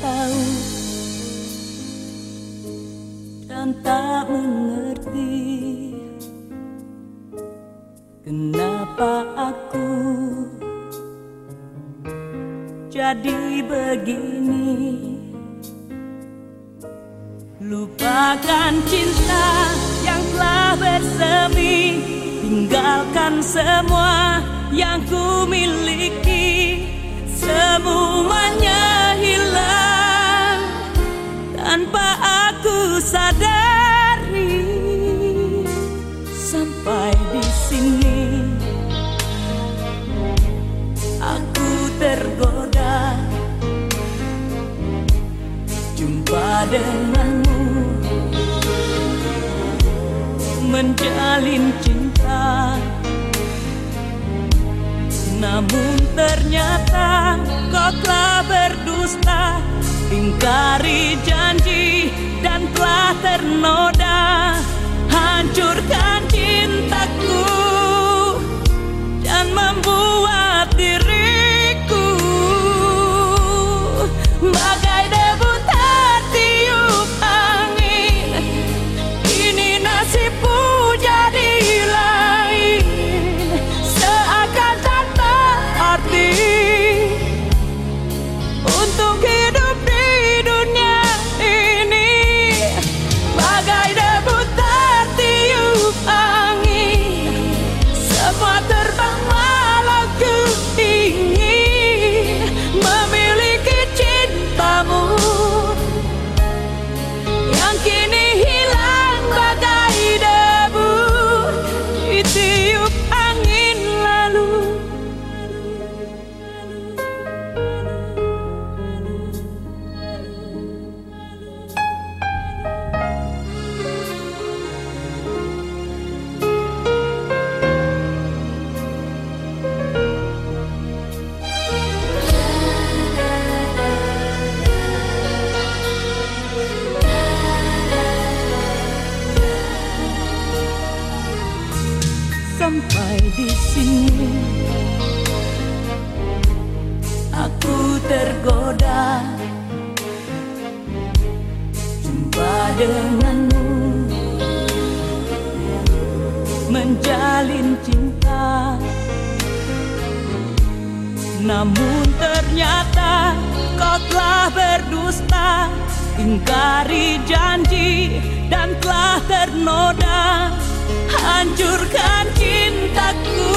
tahu dan tak mengerti Kenapa aku jadi begini. Lupakan cinta yang telah bersemi Tinggalkan semua yang ku miliki. Semuanya denganmu Menjalin cinta. Namun ternyata kau telah berdusta. Ingkari janji dan telah ternoda Sampai di sini. Aku tergoda. Jumpa denganmu. Menjalin cinta. Namun ternyata kau telah berdusta. Ingkari janji dan telah ternoda Hancurkan cintaku